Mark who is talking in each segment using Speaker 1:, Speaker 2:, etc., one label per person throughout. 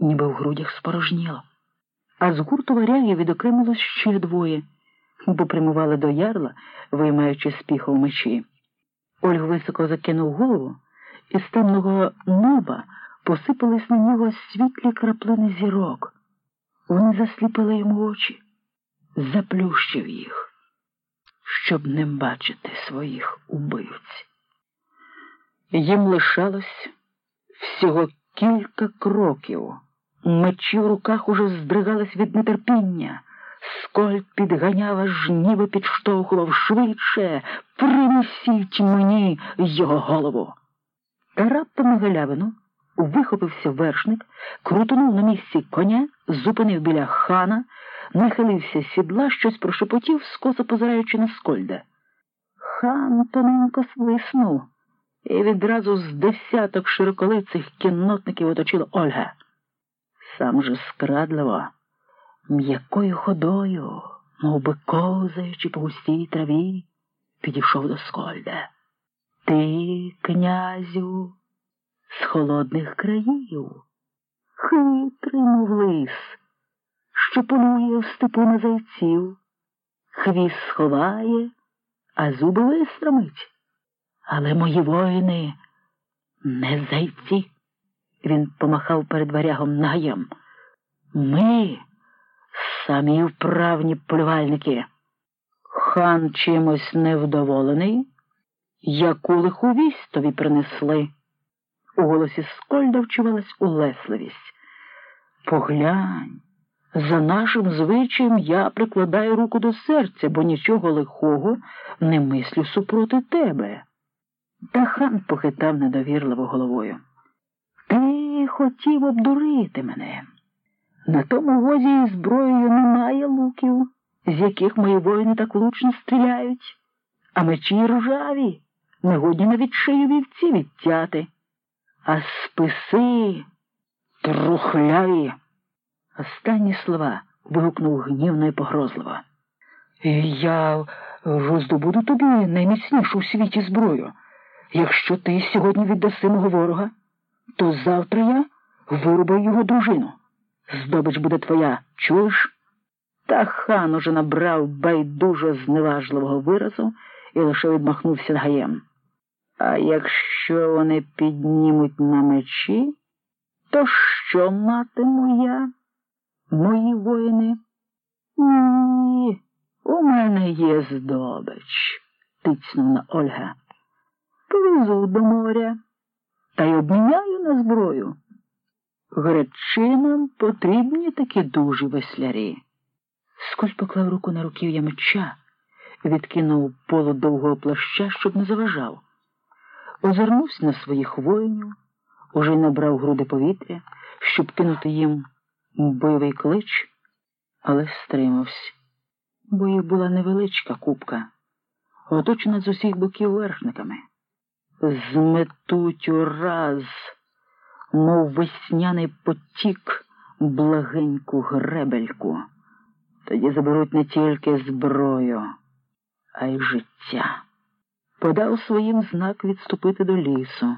Speaker 1: ніби в грудях спорожніло. А з гурту варягів відокремилось ще двоє, бо прямували до ярла, виймаючи з піхов мечі. Ольг високо закинув голову, і з темного неба посипались на нього світлі краплини зірок. Вони засліпили йому очі, заплющив їх, щоб не бачити своїх убивць. Їм лишалось всього кілька кроків. Мечі в руках уже здригались від нетерпіння. Скольд підганяв, аж ніби підштовхував швидше. Принесіть мені його голову. Та раптом на галявину вихопився вершник, крутонув на місці коня, зупинив біля хана, нахилився сідла, щось прошепотів, скоса позираючи на скольда. Хан тоненько свиснув, і відразу з десяток широколицих кіннотників оточила Ольга. Сам же скрадливо, м'якою ходою, мов би ковзаючи по густій траві, підійшов до скольда. Ти, князю, з холодних країв, хитрий, мов лис, що полює в степу на зайців, хвіст сховає, а зуби вистромить. Але мої воїни не зайці. Він помахав перед варягом нагаєм. Ми самі вправні полювальники. Хан чимось невдоволений, яку лиху вість тобі принесли. У голосі Скольда вчувалась улесливість. Поглянь, за нашим звичаєм я прикладаю руку до серця, бо нічого лихого не мислю супроти тебе. Та хан похитав недовірливо головою. Хотів обдурити мене. На тому возі зброєю немає луків, з яких мої воїни так влучно стріляють, а мечі ржаві, негодні навіть шию вівці відтяти, а списи трухляві. Останні слова вигукнув гнівно і погрозливо. Я роздобуду тобі найміцнішу у світі зброю. Якщо ти сьогодні віддаси мого ворога, то завтра я вирубаю його дружину. Здобич буде твоя, чуєш? Та хан уже набрав байдужо зневажливого виразу і лише відмахнувся гаєм. А якщо вони піднімуть на мечі, то що матиму я, мої воїни? Ні, у мене є здобич, тицнула Ольга. Повезу до моря та й обміняю на зброю. Гречинам потрібні такі дужі веслярі. Сколь поклав руку на руків'я меча, відкинув полу довгого плаща, щоб не заважав. Озирнувся на своїх воїнів, уже набрав груди повітря, щоб кинути їм бойовий клич, але стримався, бо їх була невеличка купка, оточена з усіх боків вершниками. Зметуть ураз, мов весняний потік, благеньку гребельку. Тоді заберуть не тільки зброю, а й життя. Подав своїм знак відступити до лісу,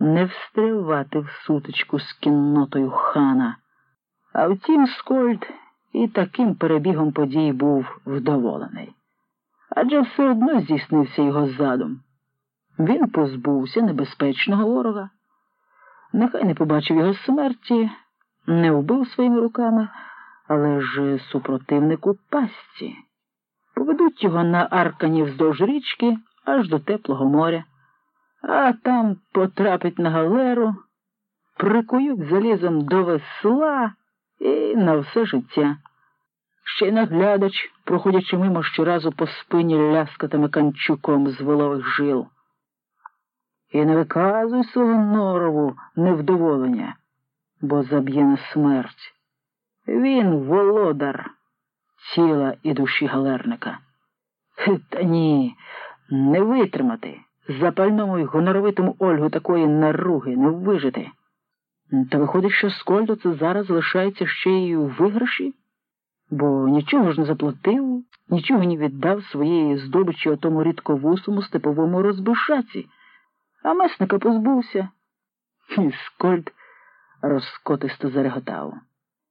Speaker 1: не встрявати в сутичку з кіннотою хана. А втім, Скольд і таким перебігом подій був вдоволений. Адже все одно здійснився його задум. Він позбувся небезпечного ворога. Нехай не побачив його смерті, не вбив своїми руками, але ж супротивнику пастці. Поведуть його на аркані вздовж річки аж до теплого моря, а там потрапить на галеру, прикують залізом до весла і на все життя. Ще й наглядач, проходячи мимо щоразу по спині ляскатиме канчуком з волових жил. І не виказуй свого норову невдоволення, бо заб'є на смерть. Він володар тіла і душі галерника. Та ні, не витримати, запальному й гоноровитому Ольгу такої наруги не вижити. Та виходить, що Скольду це зараз лишається ще й у виграші, бо нічого ж не заплатив, нічого не віддав своєї здобичі отому рідковусому степовому розбишаці, а месника позбувся. І Скольд розкотисто зареготав.